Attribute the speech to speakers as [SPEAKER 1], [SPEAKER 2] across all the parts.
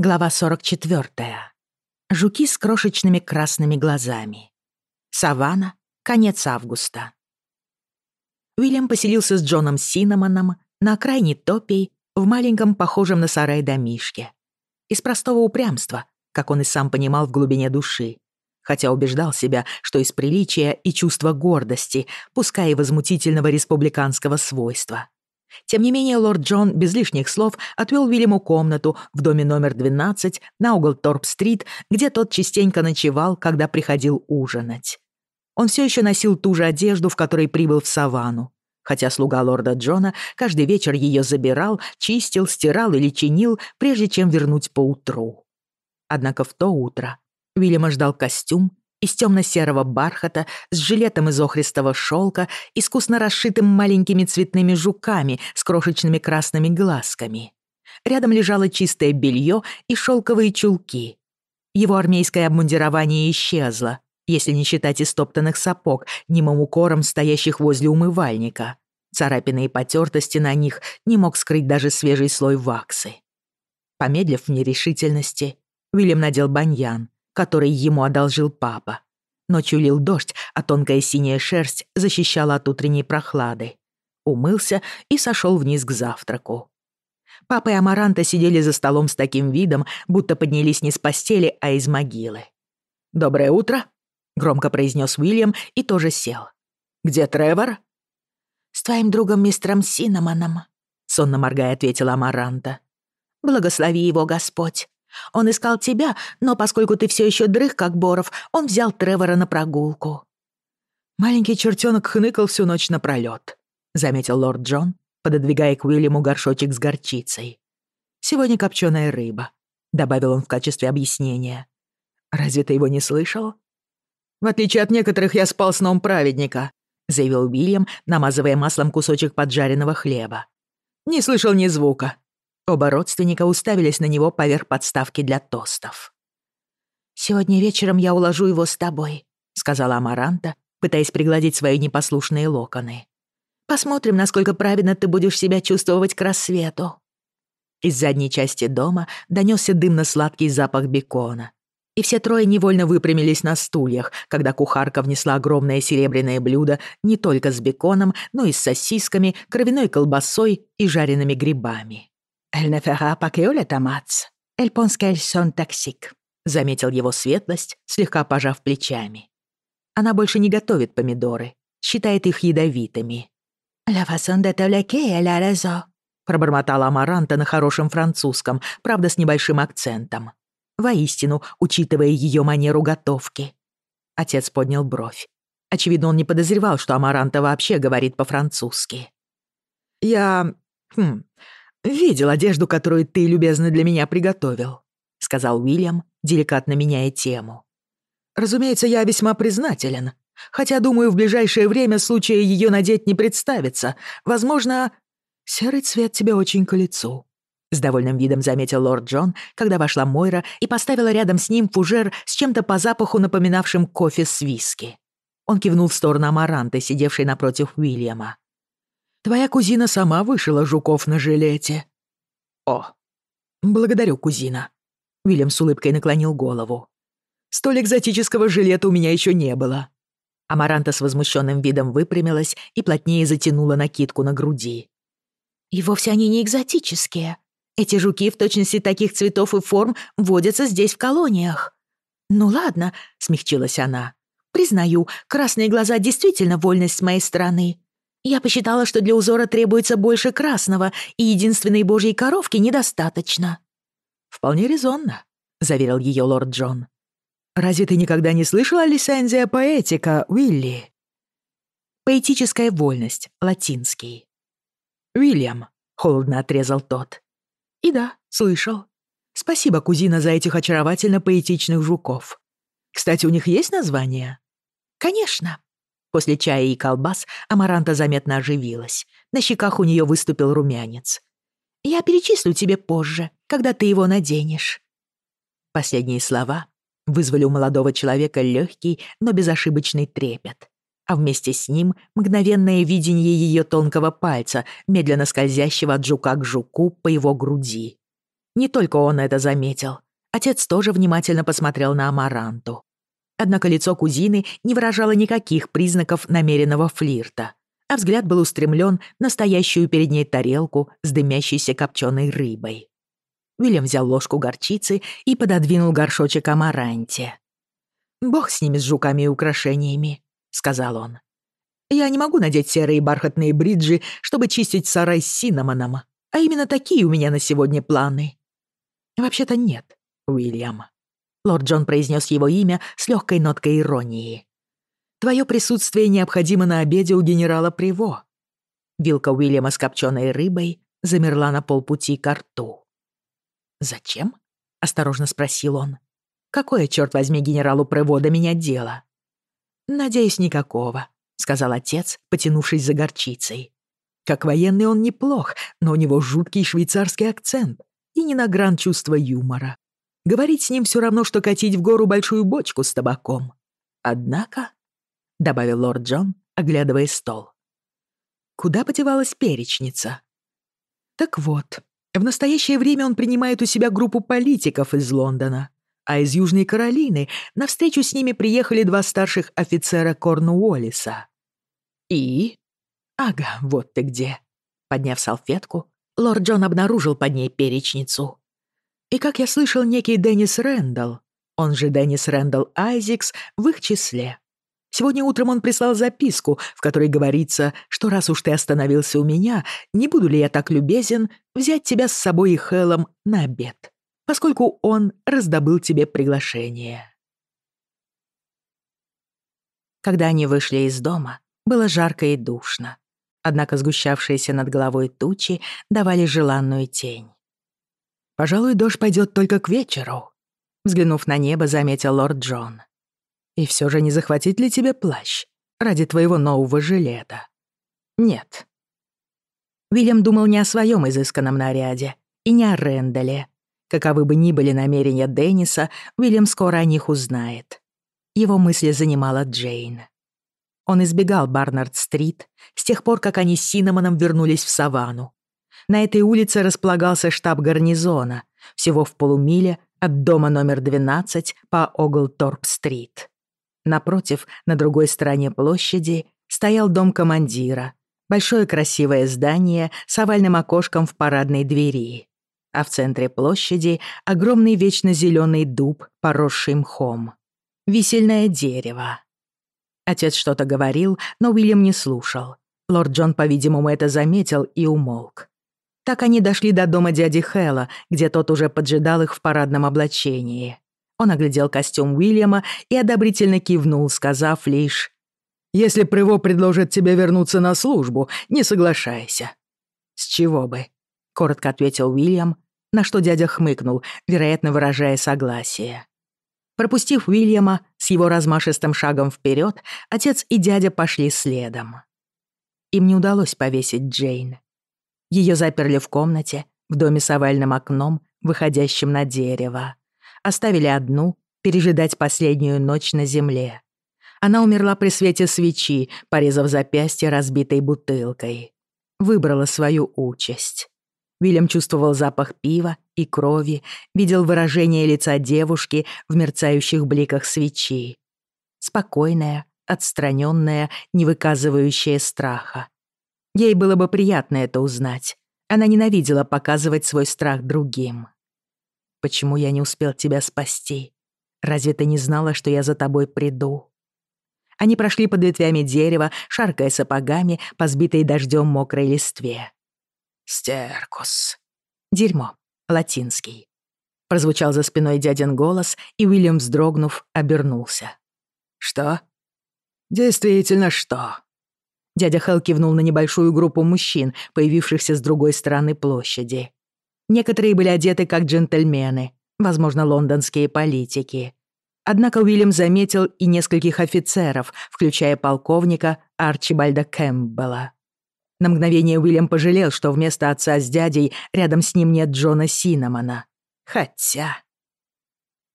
[SPEAKER 1] Глава 44. Жуки с крошечными красными глазами. Саванна. Конец августа. Уильям поселился с Джоном Синнамоном на окраине Топей в маленьком, похожем на сарай домишке. Из простого упрямства, как он и сам понимал в глубине души, хотя убеждал себя, что из приличия и чувства гордости, пускай и возмутительного республиканского свойства. Тем не менее, лорд Джон без лишних слов отвел Вильяму комнату в доме номер 12 на угол Торп-стрит, где тот частенько ночевал, когда приходил ужинать. Он все еще носил ту же одежду, в которой прибыл в саванну, хотя слуга лорда Джона каждый вечер ее забирал, чистил, стирал или чинил, прежде чем вернуть поутру. Однако в то утро Вильяма ждал костюм, из темно-серого бархата с жилетом из охристого шелка, искусно расшитым маленькими цветными жуками с крошечными красными глазками. Рядом лежало чистое белье и шелковые чулки. Его армейское обмундирование исчезло, если не считать истоптанных сапог, немым укором стоящих возле умывальника. Царапины и потертости на них не мог скрыть даже свежий слой ваксы. Помедлив в нерешительности, Уильям надел баньян, который ему одолжил папа. Ночью лил дождь, а тонкая синяя шерсть защищала от утренней прохлады. Умылся и сошел вниз к завтраку. Папа и Амаранта сидели за столом с таким видом, будто поднялись не с постели, а из могилы. «Доброе утро!» — громко произнес Уильям и тоже сел. «Где Тревор?»
[SPEAKER 2] «С твоим другом мистером Синнамоном», —
[SPEAKER 1] сонно моргая ответила Амаранта.
[SPEAKER 2] «Благослови его Господь. Он искал тебя, но поскольку ты все еще дрых, как Боров, он взял Тревора на прогулку».
[SPEAKER 1] «Маленький чертенок хныкал всю ночь напролёт», — заметил лорд Джон, пододвигая к Уильяму горшочек с горчицей. «Сегодня копченая рыба», — добавил он в качестве объяснения. «Разве ты его не слышал?» «В отличие от некоторых, я спал сном праведника», — заявил Уильям, намазывая маслом Оба родственника уставились на него поверх подставки для тостов.
[SPEAKER 2] «Сегодня вечером я уложу его с тобой», — сказала Амаранта, пытаясь пригладить свои непослушные локоны. «Посмотрим, насколько правильно ты будешь себя чувствовать к рассвету».
[SPEAKER 1] Из задней части дома донёсся дымно-сладкий запах бекона. И все трое невольно выпрямились на стульях, когда кухарка внесла огромное серебряное блюдо не только с беконом, но и с сосисками, кровяной колбасой и жареными грибами.
[SPEAKER 2] Elle ne fera pas que le tomate. Elle pense
[SPEAKER 1] Заметил его светлость, слегка пожав плечами. Она больше не готовит помидоры, считает их ядовитыми.
[SPEAKER 2] Ла façon де te elle a
[SPEAKER 1] пробормотала Амаранта на хорошем французском, правда, с небольшим акцентом. Воистину, учитывая ее манеру готовки. Отец поднял бровь. Очевидно, он не подозревал, что Амаранта вообще говорит по-французски. «Я... Хм... Видел одежду, которую ты любезно для меня приготовил», — сказал Уильям, деликатно меняя тему. «Разумеется, я весьма признателен, хотя, думаю, в ближайшее время случая ее надеть не представится. Возможно, серый цвет тебе очень к лицу», — с довольным видом заметил лорд Джон, когда вошла Мойра и поставила рядом с ним фужер с чем-то по запаху напоминавшим кофе с виски. Он кивнул в сторону Амаранты, сидевшей напротив Уильяма. Твоя кузина сама вышила жуков на жилете». «О, благодарю, кузина». Вильям с улыбкой наклонил голову. «Столь экзотического жилета у меня еще не было». Амаранта с возмущенным видом выпрямилась и плотнее затянула накидку на груди.
[SPEAKER 2] «И вовсе они не экзотические. Эти жуки в точности таких цветов и форм водятся здесь в колониях». «Ну ладно», — смягчилась она. «Признаю, красные глаза действительно вольность с моей стороны. Я посчитала, что для узора требуется больше красного, и единственной божьей коровки недостаточно».
[SPEAKER 1] «Вполне резонно», — заверил ее лорд Джон. «Разве ты никогда не слышала лицензия поэтика, Уилли?» «Поэтическая вольность, латинский». «Уильям», — холодно отрезал тот. «И да, слышал. Спасибо, кузина, за этих очаровательно поэтичных жуков. Кстати, у них есть название?»
[SPEAKER 2] «Конечно»,
[SPEAKER 1] После чая и колбас Амаранта заметно оживилась. На щеках у нее выступил румянец.
[SPEAKER 2] «Я перечислю тебе позже, когда ты его наденешь».
[SPEAKER 1] Последние слова вызвали у молодого человека легкий, но безошибочный трепет. А вместе с ним мгновенное видение ее тонкого пальца, медленно скользящего от жука к жуку по его груди. Не только он это заметил. Отец тоже внимательно посмотрел на Амаранту. однако лицо кузины не выражало никаких признаков намеренного флирта, а взгляд был устремлен на стоящую перед ней тарелку с дымящейся копченой рыбой. Уильям взял ложку горчицы и пододвинул горшочек амаранте. «Бог с ними, с жуками и украшениями», — сказал он. «Я не могу надеть серые бархатные бриджи, чтобы чистить сарай с синнамоном, а именно такие у меня на сегодня планы». «Вообще-то нет, Уильям», Лорд Джон произнес его имя с легкой ноткой иронии. «Твое присутствие необходимо на обеде у генерала Приво». Вилка Уильяма с копченой рыбой замерла на полпути к рту. «Зачем?» — осторожно спросил он. «Какое, чёрт возьми, генералу Приво до меня дело?» «Надеюсь, никакого», — сказал отец, потянувшись за горчицей. «Как военный он неплох, но у него жуткий швейцарский акцент и не на гран чувство юмора. Говорить с ним все равно, что катить в гору большую бочку с табаком. Однако, — добавил лорд Джон, оглядывая стол, — куда подевалась перечница? Так вот, в настоящее время он принимает у себя группу политиков из Лондона, а из Южной Каролины навстречу с ними приехали два старших офицера Корнуоллиса. И... Ага, вот ты где. Подняв салфетку, лорд Джон обнаружил под ней перечницу. И, как я слышал, некий Деннис Рэндалл, он же Деннис Рэндалл Айзекс, в их числе. Сегодня утром он прислал записку, в которой говорится, что раз уж ты остановился у меня, не буду ли я так любезен взять тебя с собой и Хелом на обед, поскольку он раздобыл тебе приглашение. Когда они вышли из дома, было жарко и душно. Однако сгущавшиеся над головой тучи давали желанную тень. Пожалуй, дождь пойдет только к вечеру», — взглянув на небо, заметил лорд Джон. «И все же не захватить ли тебе плащ ради твоего нового жилета?» «Нет». Вильям думал не о своем изысканном наряде и не о Рэндале. Каковы бы ни были намерения Денниса, Уильям скоро о них узнает. Его мысли занимала Джейн. Он избегал Барнард-стрит с тех пор, как они с Синнамоном вернулись в саванну, на этой улице располагался штаб гарнизона, всего в полумиле от дома номер 12 по Оглторп-стрит. Напротив, на другой стороне площади, стоял дом командира, большое красивое здание с овальным окошком в парадной двери. А в центре площади огромный вечно зеленый дуб, поросший мхом. Висельное дерево. Отец что-то говорил, но Уильям не слушал. Лорд Джон, по-видимому, Так они дошли до дома дяди Хэла, где тот уже поджидал их в парадном облачении. Он оглядел костюм Уильяма и одобрительно кивнул, сказав лишь «Если Приво предложит тебе вернуться на службу, не соглашайся». «С чего бы?» — коротко ответил Уильям, на что дядя хмыкнул, вероятно, выражая согласие. Пропустив Уильяма с его размашистым шагом вперед, отец и дядя пошли следом. Им не удалось повесить Джейн. Ее заперли в комнате, в доме с овальным окном, выходящим на дерево. Оставили одну, пережидать последнюю ночь на земле. Она умерла при свете свечи, порезав запястье разбитой бутылкой. Выбрала свою участь. Вильям чувствовал запах пива и крови, видел выражение лица девушки в мерцающих бликах свечи. Спокойная, отстраненная, не выказывающая страха. Ей было бы приятно это узнать. Она ненавидела показывать свой страх другим. «Почему я не успел тебя спасти? Разве ты не знала, что я за тобой приду?» Они прошли под ветвями дерева, шаркая сапогами по сбитой дождем мокрой листве. «Стеркус». «Дерьмо». Латинский. Прозвучал за спиной дядин голос, и Уильям, вздрогнув, обернулся. «Что?» «Действительно, что?» Дядя Хелл кивнул на небольшую группу мужчин, появившихся с другой стороны площади. Некоторые были одеты как джентльмены, возможно, лондонские политики. Однако Уильям заметил и нескольких офицеров, включая полковника Арчибальда Кэмпбелла. На мгновение Уильям пожалел, что вместо отца с дядей рядом с ним нет Джона Синнамона. Хотя...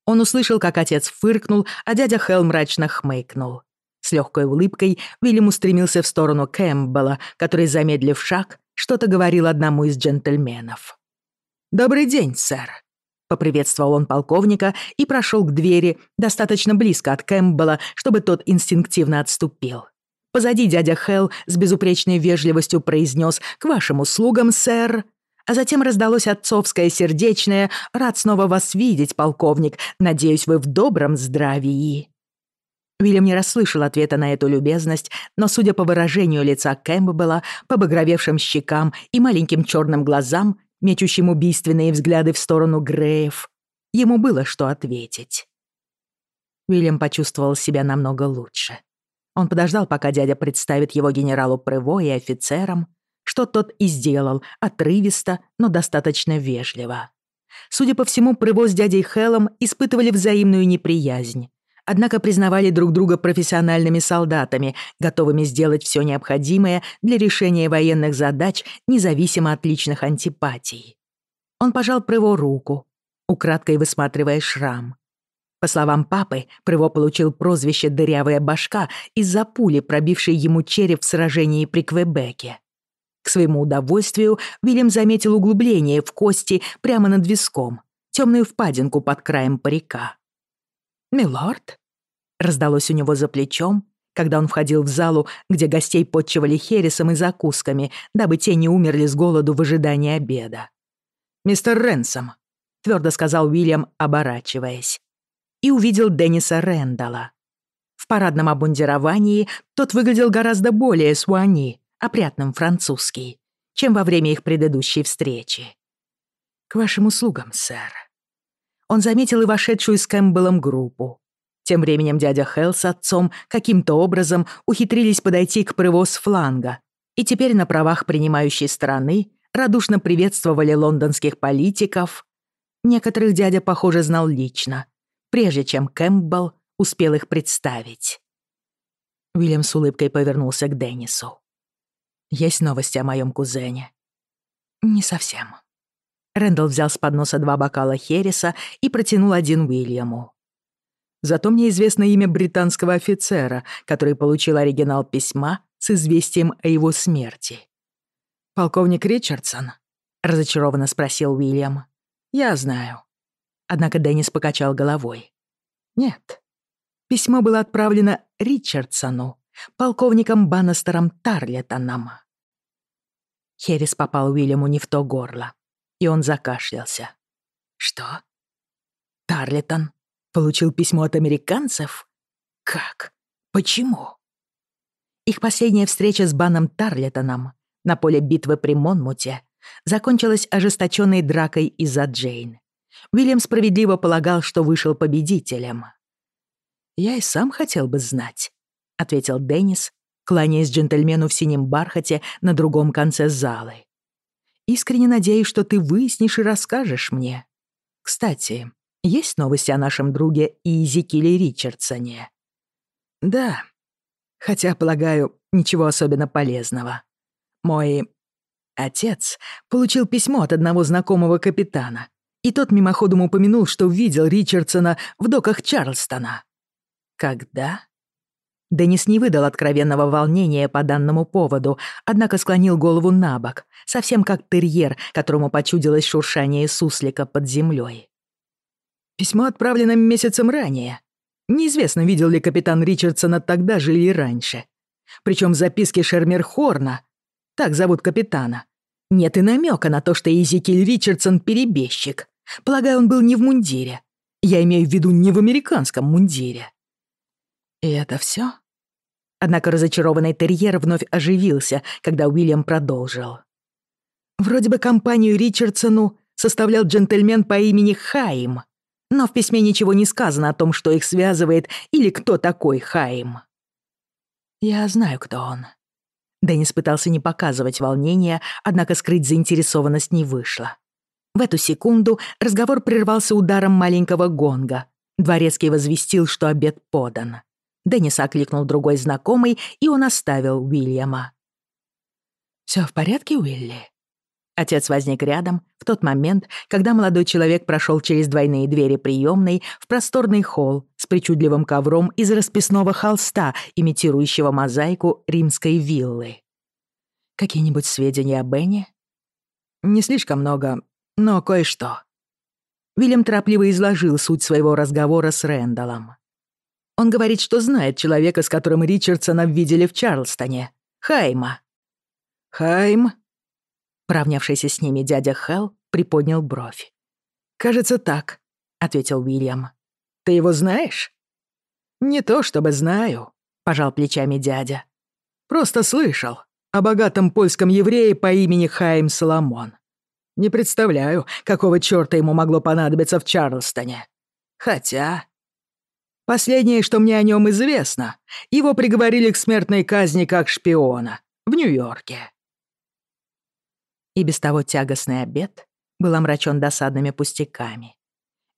[SPEAKER 1] Он услышал, как отец фыркнул, а дядя Хелл мрачно хмыкнул. С легкой улыбкой Уильям устремился в сторону Кэмпбелла, который, замедлив шаг, что-то говорил одному из джентльменов. «Добрый день, сэр», — поприветствовал он полковника и прошел к двери достаточно близко от Кэмпбелла, чтобы тот инстинктивно отступил. Позади дядя Хелл с безупречной вежливостью произнес «К вашим услугам, сэр», а затем раздалось отцовское сердечное Уильям не расслышал ответа на эту любезность, но, судя по выражению лица Кэмпбелла, по багровевшим щекам и маленьким черным глазам, мечущим убийственные взгляды в сторону Греев, ему было что ответить. Уильям почувствовал себя намного лучше. Он подождал, пока дядя представит его генералу Прыво и офицерам, что тот и сделал, отрывисто, но достаточно вежливо. Судя по всему, Прыво с дядей Хеллом испытывали взаимную неприязнь, однако признавали друг друга профессиональными солдатами, готовыми сделать все необходимое для решения военных задач независимо от личных антипатий. Он пожал Прыво руку, украдкой высматривая шрам. По словам папы, Прыво получил прозвище «дырявая башка» из-за пули, пробившей ему череп в сражении при Квебеке. К своему удовольствию Вильям заметил углубление в кости прямо над виском, темную впадинку под краем парика. «Милорд?» Раздалось у него за плечом, когда он входил в залу, где гостей подчивали хересом и закусками, дабы те не умерли с голоду в ожидании обеда. «Мистер Ренсом», — твердо сказал Уильям, оборачиваясь. И увидел Денниса Рэндалла. В парадном обмундировании тот выглядел гораздо более суани, опрятным французский, чем во время их предыдущей встречи. «К вашим услугам, сэр», он заметил и вошедшую с Кэмпбеллом группу. Тем временем дядя Хелл с отцом каким-то образом ухитрились подойти к прыво с фланга, и теперь на правах принимающей стороны радушно приветствовали лондонских политиков. Некоторых дядя, похоже, знал лично, прежде чем Кэмпбелл успел их представить. Уильям с улыбкой повернулся к Деннису. «Есть новости о моем кузене?» «Не совсем», Рэндалл взял с подноса два бокала Хереса и протянул один Уильяму. Зато мне известно имя британского офицера, который получил оригинал письма с известием о его смерти. «Полковник Ричардсон?» — разочарованно спросил Уильям. «Я знаю». Однако Деннис покачал головой. «Нет. Письмо было отправлено Ричардсону, полковником Баннестером Тарлетоном». Херес попал Уильяму не в то горло и он закашлялся. «Что? Тарлитон получил письмо от американцев? Как? Почему?» Их последняя встреча с Баном Тарлитоном на поле битвы при Монмуте закончилась ожесточенной дракой из-за Джейн. Уильям справедливо полагал, что вышел победителем. «Я и сам хотел бы знать», — ответил Деннис, кланяясь джентльмену в синем бархате на другом конце залы искренне надеюсь, что ты выяснишь и расскажешь мне. Кстати, есть новости о нашем друге Изикиле Ричардсоне?» «Да. Хотя, полагаю, ничего особенно полезного. Мой отец получил письмо от одного знакомого капитана, и тот мимоходом упомянул, что видел Ричардсона в доках Чарльстона. Когда?» Денис не выдал откровенного волнения по данному поводу, однако склонил голову на бок, совсем как терьер, которому почудилось шуршание суслика под землей. Письмо отправлено месяцем ранее. Неизвестно, видел ли капитан Ричардсона тогда же или раньше. Причем записки шермер Хорна. так зовут капитана, нет и намека на то, что Изекиль Ричардсон — перебежчик. Полагаю, он был не в мундире. Я имею в виду не в американском мундире. И это все? Однако разочарованный терьер вновь оживился, когда Уильям продолжил. Вроде бы компанию Ричардсону составлял джентльмен по имени Хаим, но в письме ничего не сказано о том, что их связывает или кто такой Хаим. Я знаю, кто он. Деннис пытался не показывать волнения, однако скрыть заинтересованность не вышло. В эту секунду разговор прервался ударом маленького гонга. Дворецкий возвестил, что обед подан. Деннис окликнул другой знакомый, и он оставил Уильяма. «Всё в порядке, Уилли?» Отец возник рядом в тот момент, когда молодой человек прошел через двойные двери приемной в просторный холл с причудливым ковром из расписного холста, имитирующего мозаику римской виллы. «Какие-нибудь сведения о Бенне?» «Не слишком много. Но кое-что». Вильям торопливо изложил суть своего разговора с Рэндаллом. Он говорит, что знает человека, с которым Ричардсона видели в Чарлстоне. Хайма. Хайм? Правнявшийся с ними дядя Хэл приподнял бровь. «Кажется, так», — ответил Уильям. «Ты его знаешь?» «Не то чтобы знаю», — пожал плечами дядя. «Просто слышал о богатом польском еврее по имени Хайм Соломон. Не представляю, какого чёрта ему могло понадобиться в Чарлстоне. Хотя...» Последнее, что мне о нем известно, его приговорили к смертной казни как шпиона в Нью-Йорке. И без того тягостный обед был омрачен досадными пустяками.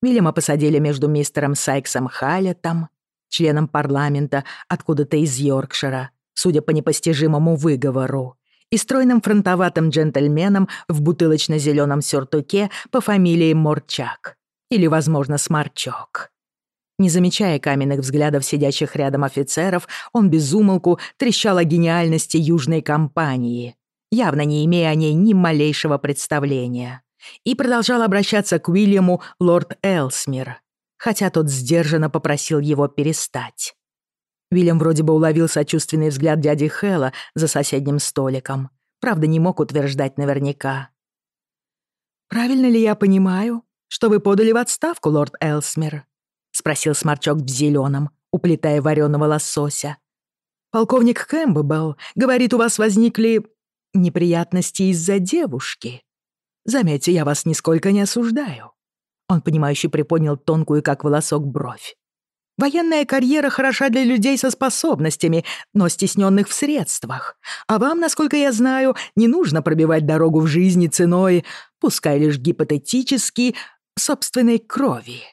[SPEAKER 1] Вильяма посадили между мистером Сайксом Халлетом, членом парламента откуда-то из Йоркшира, судя по непостижимому выговору, и стройным фронтоватым джентльменом в бутылочно-зеленом сюртуке по фамилии Морчак или, возможно, Сморчок. Не замечая каменных взглядов сидящих рядом офицеров, он безумолку трещал о гениальности южной компании, явно не имея о ней ни малейшего представления, и продолжал обращаться к Уильяму лорд Элсмир, хотя тот сдержанно попросил его перестать. Уильям вроде бы уловил сочувственный взгляд дяди Хэлла за соседним столиком, правда не мог утверждать наверняка. «Правильно ли я понимаю, что вы подали в отставку, лорд Элсмир?» спросил сморчок в зеленом, уплетая вареного лосося. «Полковник Кэмпбелл говорит, у вас возникли неприятности из-за девушки. Заметьте, я вас нисколько не осуждаю». Он, понимающе приподнял тонкую, как волосок, бровь. «Военная карьера хороша для людей со способностями, но стесненных в средствах. А вам, насколько я знаю, не нужно пробивать дорогу в жизни ценой, пускай лишь гипотетически, собственной крови».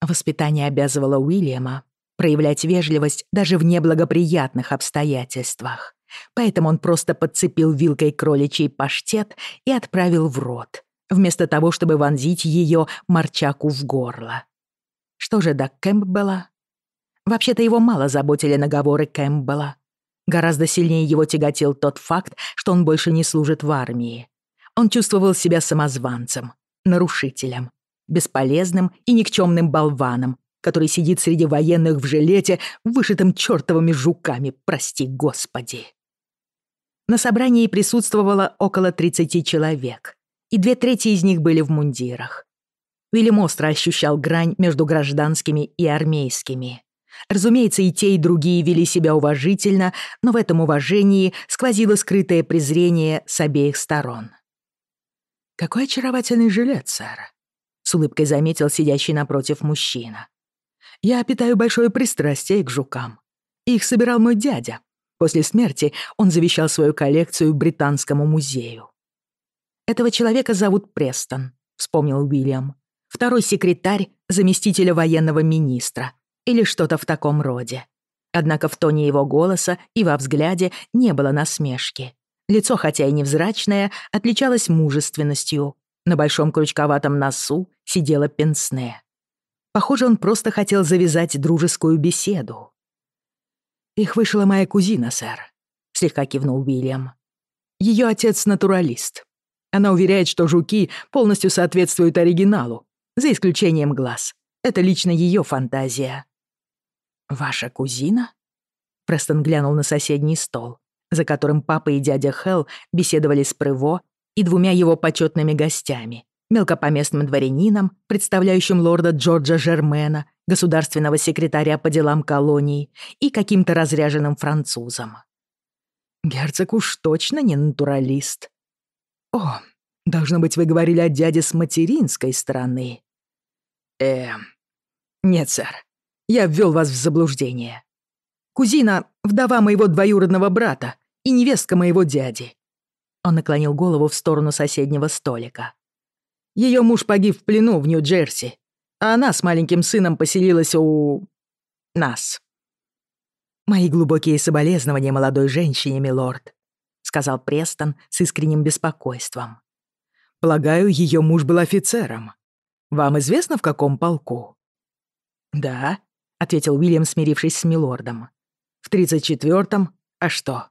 [SPEAKER 1] Воспитание обязывало Уильяма проявлять вежливость даже в неблагоприятных обстоятельствах. Поэтому он просто подцепил вилкой кроличий паштет и отправил в рот, вместо того, чтобы вонзить ее морчаку в горло. Что же до Кэмпбелла? Вообще-то его мало заботили наговоры Кэмпбелла. Гораздо сильнее его тяготил тот факт, что он больше не служит в армии. Он чувствовал себя самозванцем, нарушителем, бесполезным и никчемным болваном, который сидит среди военных в жилете, вышитым чертовыми жуками, прости господи. На собрании присутствовало около 30 человек, и две трети из них были в мундирах. Уильям остро ощущал грань между гражданскими и армейскими. Разумеется, и те, и другие вели себя уважительно, но в этом уважении сквозило скрытое презрение с обеих сторон. «Какой очаровательный жилет, сэр», с улыбкой заметил сидящий напротив мужчина. «Я питаю большое пристрастие к жукам. Их собирал мой дядя. После смерти он завещал свою коллекцию Британскому музею». «Этого человека зовут Престон», — вспомнил Уильям. «Второй секретарь заместителя военного министра или что-то в таком роде». Однако в тоне его голоса и во взгляде не было насмешки. Лицо, хотя и невзрачное, отличалось мужественностью, на большом крючковатом носу сидела Пенсне. Похоже, он просто хотел завязать дружескую беседу. «Их вышла моя кузина, сэр», — слегка кивнул Уильям. «Ее отец — натуралист. Она уверяет, что жуки полностью соответствуют оригиналу, за исключением глаз. Это лично ее фантазия». «Ваша кузина?» Престон глянул на соседний стол, за которым папа и дядя Хелл беседовали с Прыво и двумя его почетными гостями мелкопоместным поместным дворянином, представляющим лорда Джорджа Жермена, государственного секретаря по делам колоний, и каким-то разряженным французом. Герцог уж точно не натуралист. О, должно быть, вы говорили о дяде с материнской стороны. Эм, нет, сэр, я ввел вас в заблуждение. Кузина — вдова моего двоюродного брата и невестка моего дяди. Он наклонил голову в сторону соседнего столика. Ее муж погиб в плену в Нью-Джерси, а она с маленьким сыном поселилась у... нас. «Мои глубокие соболезнования молодой женщине, милорд», — сказал Престон с искренним беспокойством. «Полагаю, ее муж был офицером. Вам известно, в каком полку?» «Да», — ответил Уильям, смирившись с милордом. «В тридцать четвертом? А что?»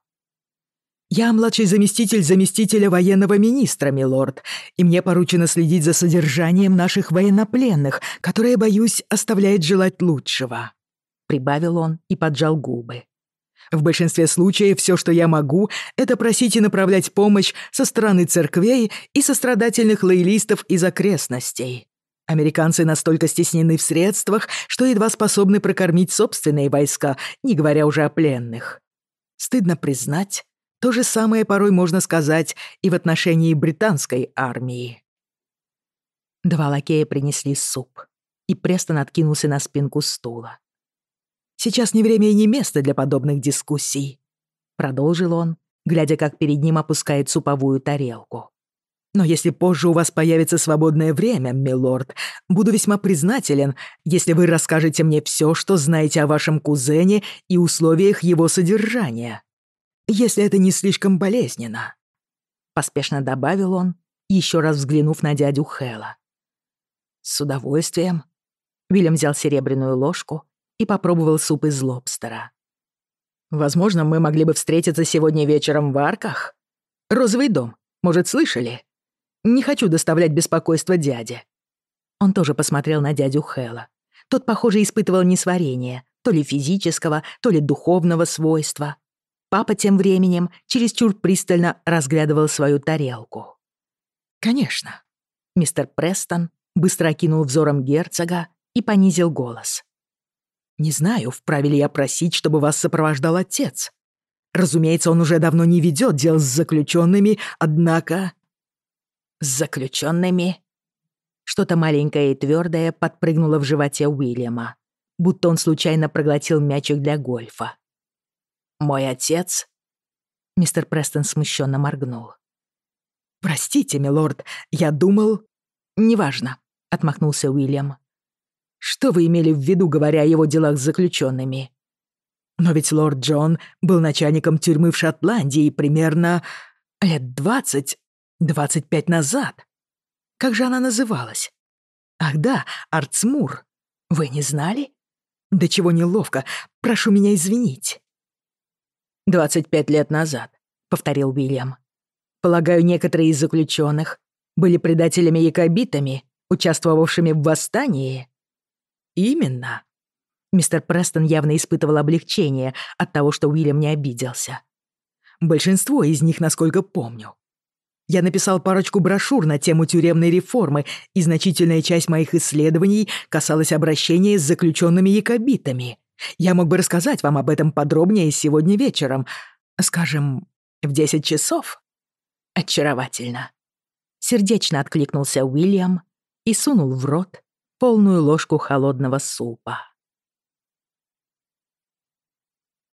[SPEAKER 3] Я младший заместитель заместителя военного министра, милорд, и мне поручено следить за содержанием наших военнопленных, которое, боюсь, оставляет желать лучшего», — прибавил он и поджал губы. В большинстве случаев все, что я могу, это просить и направлять помощь со стороны церквей и сострадательных лоялистов из окрестностей. Американцы настолько стеснены в средствах, что едва способны прокормить собственные войска, не говоря уже о пленных. Стыдно признать, то То же самое порой можно сказать и в отношении британской армии.
[SPEAKER 1] Два лакея принесли суп, и Престон откинулся на спинку стула.
[SPEAKER 3] «Сейчас не время и не место для подобных дискуссий», — продолжил он, глядя, как перед ним опускает суповую тарелку. «Но если позже у вас появится свободное время, милорд, буду весьма признателен, если вы расскажете мне все, что знаете о вашем кузене и условиях его содержания». Если это не слишком болезненно», — поспешно добавил он, еще раз взглянув на дядю Хэла.
[SPEAKER 1] «С удовольствием». Вильям взял серебряную ложку и попробовал суп из лобстера. «Возможно, мы могли бы встретиться сегодня вечером в Арках? Розовый дом, может, слышали? Не хочу доставлять беспокойство дяде». Он тоже посмотрел на дядю Хэла. Тот, похоже, испытывал несварение, то ли физического, то ли духовного свойства. Папа тем временем чересчур пристально разглядывал свою тарелку. «Конечно». Мистер Престон быстро окинул взором герцога и понизил голос.
[SPEAKER 3] Не знаю, вправе ли я просить, чтобы вас сопровождал отец. Разумеется, он уже давно не ведет дел с заключенными, однако...
[SPEAKER 1] С заключенными? Что-то маленькое и твердое подпрыгнуло в животе Уильяма, будто он случайно проглотил мячик для гольфа. «Мой отец?» Мистер Престон смущенно моргнул.
[SPEAKER 3] «Простите, милорд, я думал...»
[SPEAKER 1] «Неважно», — отмахнулся Уильям.
[SPEAKER 3] Что вы имели в виду, говоря о его делах с заключенными? Но ведь лорд Джон был начальником тюрьмы в Шотландии примерно лет двадцать, двадцать пять назад. Как же она называлась? Ах да, Артсмур. Вы не знали? Да чего неловко, прошу меня извинить.
[SPEAKER 1] «Двадцать пять лет назад», — повторил Уильям. «Полагаю, некоторые из заключенных были предателями-якобитами, участвовавшими в восстании?»
[SPEAKER 3] «Именно».
[SPEAKER 1] Мистер Престон явно испытывал облегчение от того, что Уильям не обиделся.
[SPEAKER 3] «Большинство из них, насколько помню. Я написал парочку брошюр на тему тюремной реформы, и значительная часть моих исследований касалась обращения с заключенными якобитами. Я мог бы рассказать вам об этом подробнее сегодня вечером, скажем, в 10 часов».
[SPEAKER 1] «Очаровательно». Сердечно откликнулся Уильям и сунул в рот полную ложку холодного супа.